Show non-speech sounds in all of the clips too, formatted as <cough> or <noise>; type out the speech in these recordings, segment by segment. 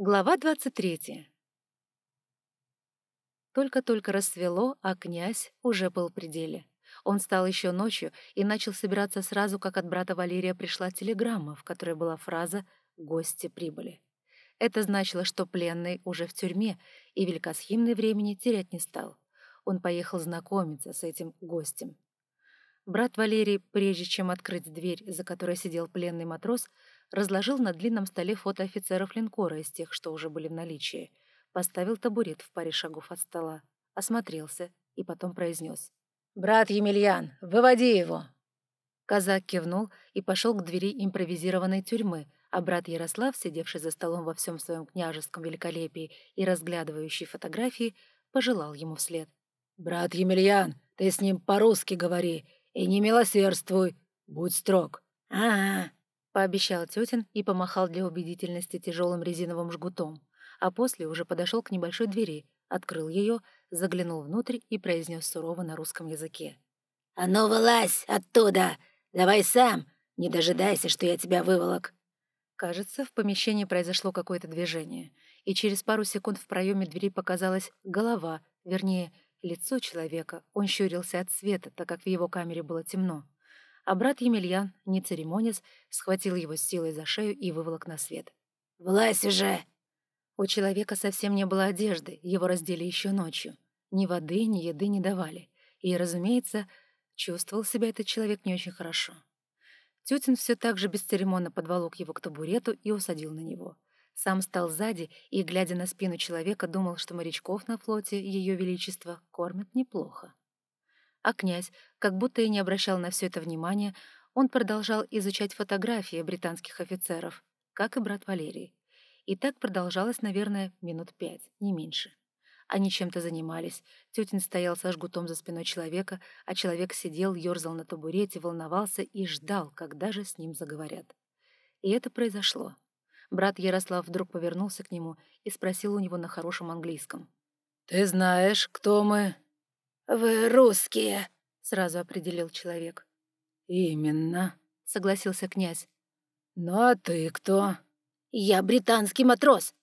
Глава 23. Только-только рассвело, а князь уже был в пределе. Он встал еще ночью и начал собираться сразу, как от брата Валерия пришла телеграмма, в которой была фраза «Гости прибыли». Это значило, что пленный уже в тюрьме, и великосхимный времени терять не стал. Он поехал знакомиться с этим гостем. Брат Валерий, прежде чем открыть дверь, за которой сидел пленный матрос, разложил на длинном столе фото офицеров линкора из тех, что уже были в наличии, поставил табурет в паре шагов от стола, осмотрелся и потом произнес. «Брат Емельян, выводи его!» Казак кивнул и пошел к двери импровизированной тюрьмы, а брат Ярослав, сидевший за столом во всем своем княжеском великолепии и разглядывающий фотографии, пожелал ему вслед. «Брат Емельян, ты с ним по-русски говори и не милосердствуй, будь строг». «А-а-а», пообещал тетин и помахал для убедительности тяжелым резиновым жгутом, а после уже подошел к небольшой двери, открыл ее, заглянул внутрь и произнес сурово на русском языке. «А ну, вылазь оттуда! Давай сам! Не дожидайся, что я тебя выволок!» Кажется, в помещении произошло какое-то движение, и через пару секунд в проеме двери показалась голова, вернее, лицо человека. Он щурился от света, так как в его камере было темно а брат Емельян, не церемонясь, схватил его с силой за шею и выволок на свет. «Влазь уже!» У человека совсем не было одежды, его раздели еще ночью. Ни воды, ни еды не давали. И, разумеется, чувствовал себя этот человек не очень хорошо. Тютин все так же бесцеремонно подволок его к табурету и усадил на него. Сам стал сзади и, глядя на спину человека, думал, что морячков на флоте Ее Величества кормят неплохо. А князь, как будто и не обращал на все это внимания, он продолжал изучать фотографии британских офицеров, как и брат Валерий. И так продолжалось, наверное, минут пять, не меньше. Они чем-то занимались. Тетин стоял со жгутом за спиной человека, а человек сидел, ерзал на табурете, волновался и ждал, когда же с ним заговорят. И это произошло. Брат Ярослав вдруг повернулся к нему и спросил у него на хорошем английском. «Ты знаешь, кто мы?» «Вы русские», — сразу определил человек. «Именно», — согласился князь. «Ну а ты кто?» «Я британский матрос».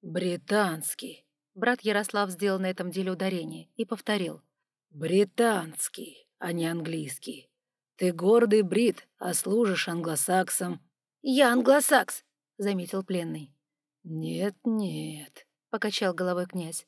«Британский». Брат Ярослав сделал на этом деле ударение и повторил. «Британский, а не английский. Ты гордый брит, а служишь англосаксам». «Я англосакс», — заметил пленный. «Нет-нет», — покачал головой князь.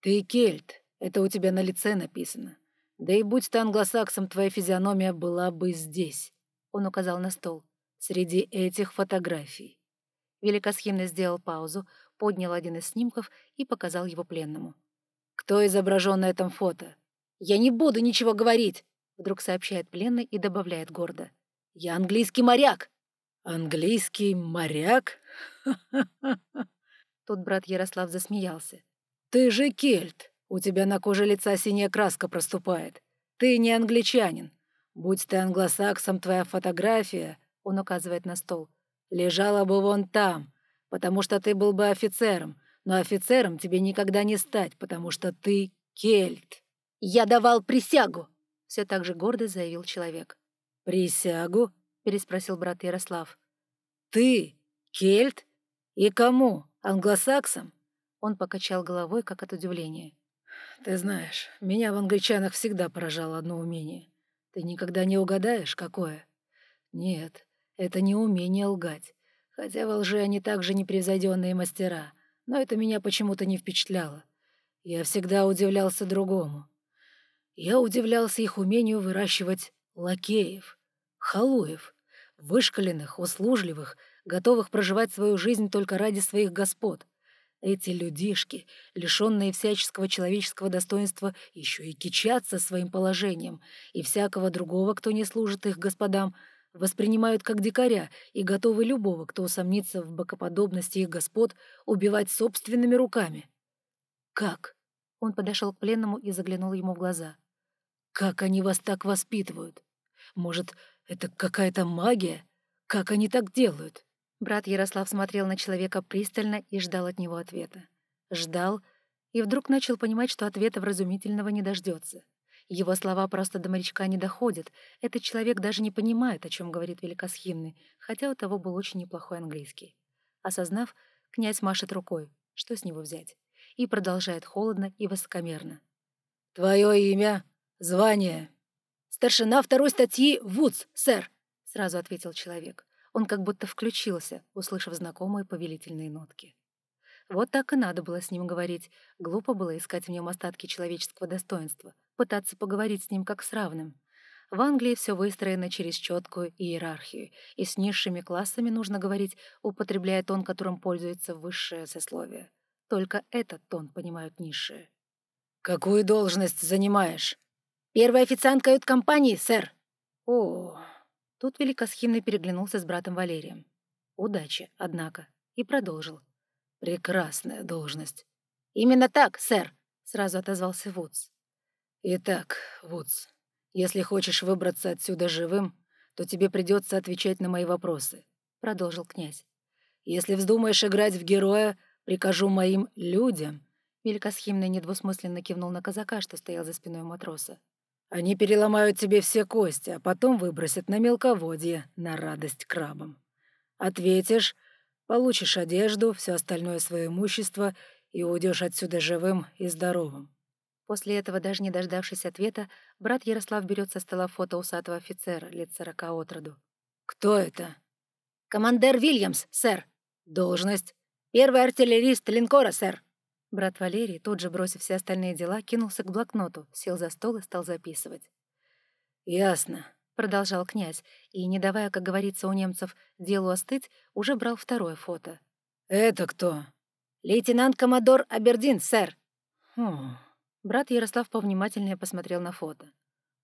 «Ты кельт, это у тебя на лице написано. Да и будь ты англосаксом, твоя физиономия была бы здесь. Он указал на стол. Среди этих фотографий. Великосхимный сделал паузу, поднял один из снимков и показал его пленному. «Кто изображен на этом фото?» «Я не буду ничего говорить!» Вдруг сообщает пленный и добавляет гордо. «Я английский моряк!» «Английский моряк?» <laughs> Тут брат Ярослав засмеялся. «Ты же кельт!» У тебя на коже лица синяя краска проступает. Ты не англичанин. Будь ты англосаксом, твоя фотография, он указывает на стол, лежала бы вон там, потому что ты был бы офицером, но офицером тебе никогда не стать, потому что ты кельт. Я давал присягу, все так же гордо заявил человек. Присягу? переспросил брат Ярослав. Ты кельт? И кому? Англосаксам? Он покачал головой, как от удивления. Ты знаешь, меня в англичанах всегда поражало одно умение. Ты никогда не угадаешь, какое? Нет, это не умение лгать. Хотя во лжи они также непревзойденные мастера, но это меня почему-то не впечатляло. Я всегда удивлялся другому. Я удивлялся их умению выращивать лакеев, халуев, вышкаленных, услужливых, готовых проживать свою жизнь только ради своих господ — эти людишки, лишенные всяческого человеческого достоинства, еще и кичатся своим положением, и всякого другого, кто не служит их господам, воспринимают как дикаря и готовы любого, кто усомнится в бокоподобности их господ, убивать собственными руками. «Как?» — он подошел к пленному и заглянул ему в глаза. «Как они вас так воспитывают? Может, это какая-то магия? Как они так делают?» Брат Ярослав смотрел на человека пристально и ждал от него ответа. Ждал и вдруг начал понимать, что ответа вразумительного не дождется. Его слова просто до морячка не доходят. Этот человек даже не понимает, о чем говорит великосхимный, хотя у того был очень неплохой английский. Осознав, Князь машет рукой. Что с него взять? И продолжает холодно и высокомерно. «Твое имя? Звание?» «Старшина второй статьи Вудс, сэр», — сразу ответил человек. Он как будто включился, услышав знакомые повелительные нотки. Вот так и надо было с ним говорить. Глупо было искать в нем остатки человеческого достоинства, пытаться поговорить с ним как с равным. В Англии все выстроено через четкую иерархию, и с низшими классами нужно говорить, употребляя тон, которым пользуется высшее сословие. Только этот тон понимают низшие. «Какую должность занимаешь?» «Первый официант кают-компании, сэр». «О...» Тут Великосхимный переглянулся с братом Валерием. «Удачи, однако», и продолжил. «Прекрасная должность». «Именно так, сэр», — сразу отозвался Вудс. «Итак, Вудс, если хочешь выбраться отсюда живым, то тебе придется отвечать на мои вопросы», — продолжил князь. «Если вздумаешь играть в героя, прикажу моим людям...» Великосхимный недвусмысленно кивнул на казака, что стоял за спиной матроса. «Они переломают тебе все кости, а потом выбросят на мелководье на радость крабам. Ответишь, Получишь одежду, все остальное свое имущество и уйдешь отсюда живым и здоровым. После этого, даже не дождавшись ответа, брат Ярослав берет со стола фото усатого офицера, лет сорока от роду. «Кто это?» «Командер Вильямс, сэр». «Должность?» «Первый артиллерист линкора, сэр». Брат Валерий, тут же бросив все остальные дела, кинулся к блокноту, сел за стол и стал записывать. «Ясно. — продолжал князь, и, не давая, как говорится у немцев, делу остыть, уже брал второе фото. «Это кто?» «Лейтенант-коммодор Абердин, сэр». «Хм...» Брат Ярослав повнимательнее посмотрел на фото.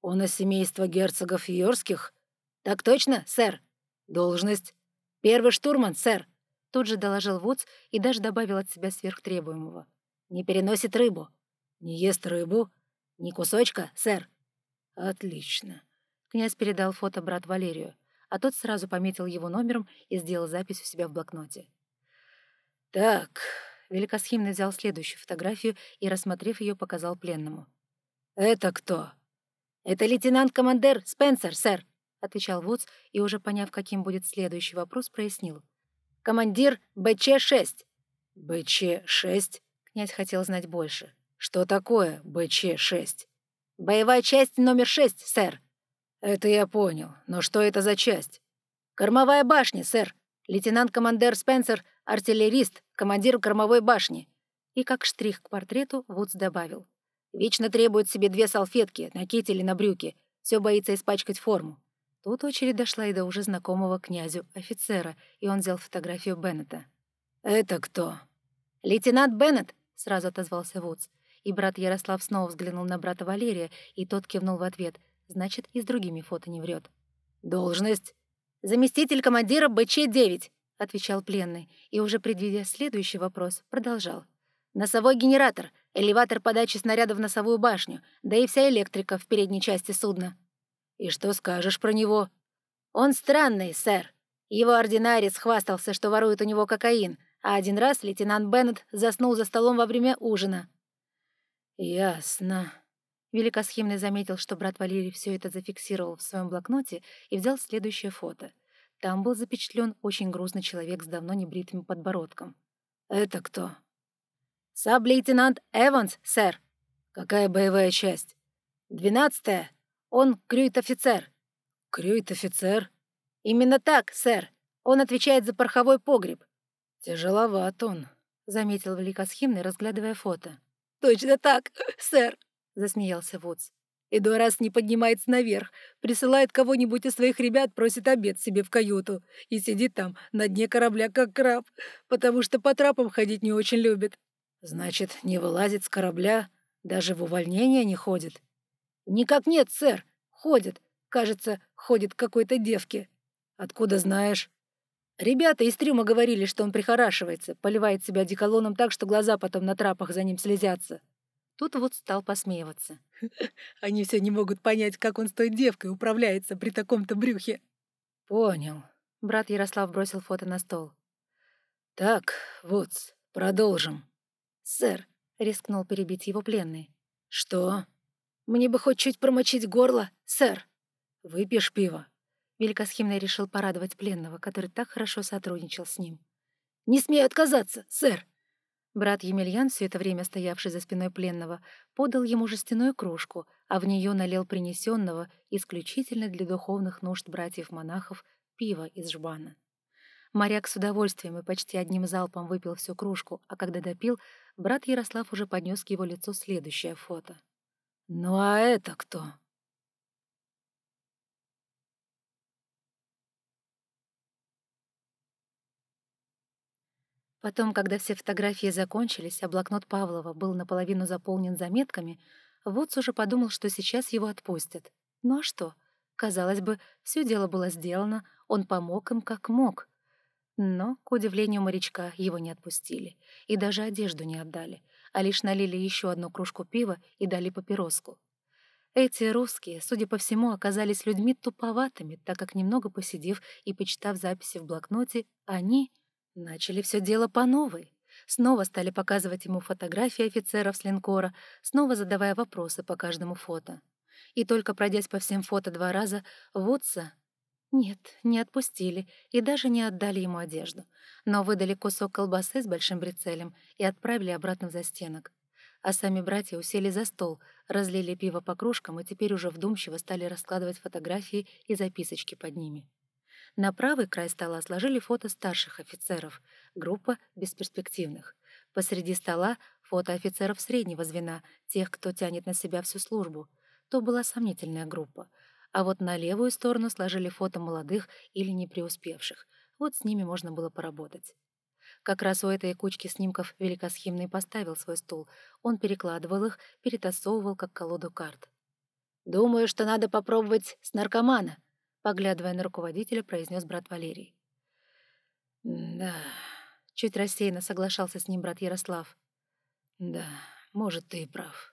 «Он из семейства герцогов Йорских?» «Так точно, сэр». «Должность?» «Первый штурман, сэр». Тут же доложил Вудс и даже добавил от себя сверхтребуемого. «Не переносит рыбу». «Не ест рыбу?» «Ни кусочка, сэр». «Отлично». Князь передал фото брат Валерию, а тот сразу пометил его номером и сделал запись у себя в блокноте. «Так...» — Великосхимный взял следующую фотографию и, рассмотрев ее, показал пленному. «Это кто?» «Это лейтенант-командер Спенсер, сэр», — отвечал Вудс и, уже поняв, каким будет следующий вопрос, прояснил. «Командир БЧ-6». «БЧ-6?» Князь хотел знать больше. «Что такое БЧ-6?» «Боевая часть номер 6, сэр», «Это я понял. Но что это за часть?» «Кормовая башня, сэр. Лейтенант-командер Спенсер — артиллерист, командир кормовой башни». И как штрих к портрету Вудс добавил. «Вечно требует себе две салфетки, на китель или на брюки. Все боится испачкать форму». Тут очередь дошла и до уже знакомого князю офицера, и он взял фотографию Беннета. «Это кто?» «Лейтенант Беннет», — сразу отозвался Вудс. И брат Ярослав снова взглянул на брата Валерия, и тот кивнул в ответ — Значит, и с другими фото не врет. «Должность?» «Заместитель командира БЧ-9», — отвечал пленный, и уже предвидя следующий вопрос, продолжал. «Носовой генератор, элеватор подачи снаряда в носовую башню, да и вся электрика в передней части судна». «И что скажешь про него?» «Он странный, сэр. Его ординарец хвастался, что ворует у него кокаин, а один раз лейтенант Беннет заснул за столом во время ужина». «Ясно», Великосхимный заметил, что брат Валерий все это зафиксировал в своем блокноте и взял следующее фото. Там был запечатлен очень грузный человек с давно небритым подбородком. «Это кто?» «Саб-лейтенант Эванс, сэр». «Какая боевая часть?» «Двенадцатая. Он крюит-офицер». «Крюит-офицер?» «Именно так, сэр. Он отвечает за пороховой погреб». «Тяжеловат он», — заметил Великосхимный, разглядывая фото. «Точно так, <laughs> сэр», — засмеялся Вудс. «Иной раз не поднимается наверх, присылает кого-нибудь из своих ребят, просит обед себе в каюту и сидит там на дне корабля, как краб, потому что по трапам ходить не очень любит. Значит, не вылазит с корабля, даже в увольнение не ходит?» «Никак нет, сэр. Ходит. Кажется, ходит к какой-то девке». «Откуда знаешь?» Ребята из трюма говорили, что он прихорашивается, поливает себя деколоном так, что глаза потом на трапах за ним слезятся. Тут вот стал посмеиваться. <laughs> Они все не могут понять, как он с той девкой управляется при таком-то брюхе. Понял. Брат Ярослав бросил фото на стол. Так, вот, продолжим. Сэр, рискнул перебить его пленный. Что? Мне бы хоть чуть промочить горло, сэр. Выпьешь пиво? Великосхимный решил порадовать пленного, который так хорошо сотрудничал с ним. «Не смею отказаться, сэр!» Брат Емельян, все это время стоявший за спиной пленного, подал ему жестяную кружку, а в нее налил принесенного, исключительно для духовных нужд братьев-монахов, пива из жбана. Моряк с удовольствием и почти одним залпом выпил всю кружку, а когда допил, брат Ярослав уже поднес к его лицу следующее фото. «Ну а это кто?» Потом, когда все фотографии закончились, а блокнот Павлова был наполовину заполнен заметками, Вудс уже подумал, что сейчас его отпустят. Ну а что? Казалось бы, все дело было сделано, он помог им как мог. Но, к удивлению морячка, его не отпустили. И даже одежду не отдали, а лишь налили еще одну кружку пива и дали папироску. Эти русские, судя по всему, оказались людьми туповатыми, так как, немного посидев и почитав записи в блокноте, они начали все дело по новой. Снова стали показывать ему фотографии офицеров с линкора, снова задавая вопросы по каждому фото. И только пройдясь по всем фото два раза, Вудса нет, не отпустили и даже не отдали ему одежду, но выдали кусок колбасы с большим брицелем и отправили обратно в застенок. А сами братья усели за стол, разлили пиво по кружкам и теперь уже вдумчиво стали раскладывать фотографии и записочки под ними. На правый край стола сложили фото старших офицеров, группа бесперспективных. Посреди стола фото офицеров среднего звена, тех, кто тянет на себя всю службу. То была сомнительная группа — а вот на левую сторону сложили фото молодых или не преуспевших. Вот с ними можно было поработать. Как раз у этой кучки снимков Великосхимный поставил свой стул. Он перекладывал их, перетасовывал, как колоду карт. «Думаю, что надо попробовать с наркомана», — поглядывая на руководителя, произнес брат Валерий. «Да», — чуть рассеянно соглашался с ним брат Ярослав. «Да, может, ты и прав.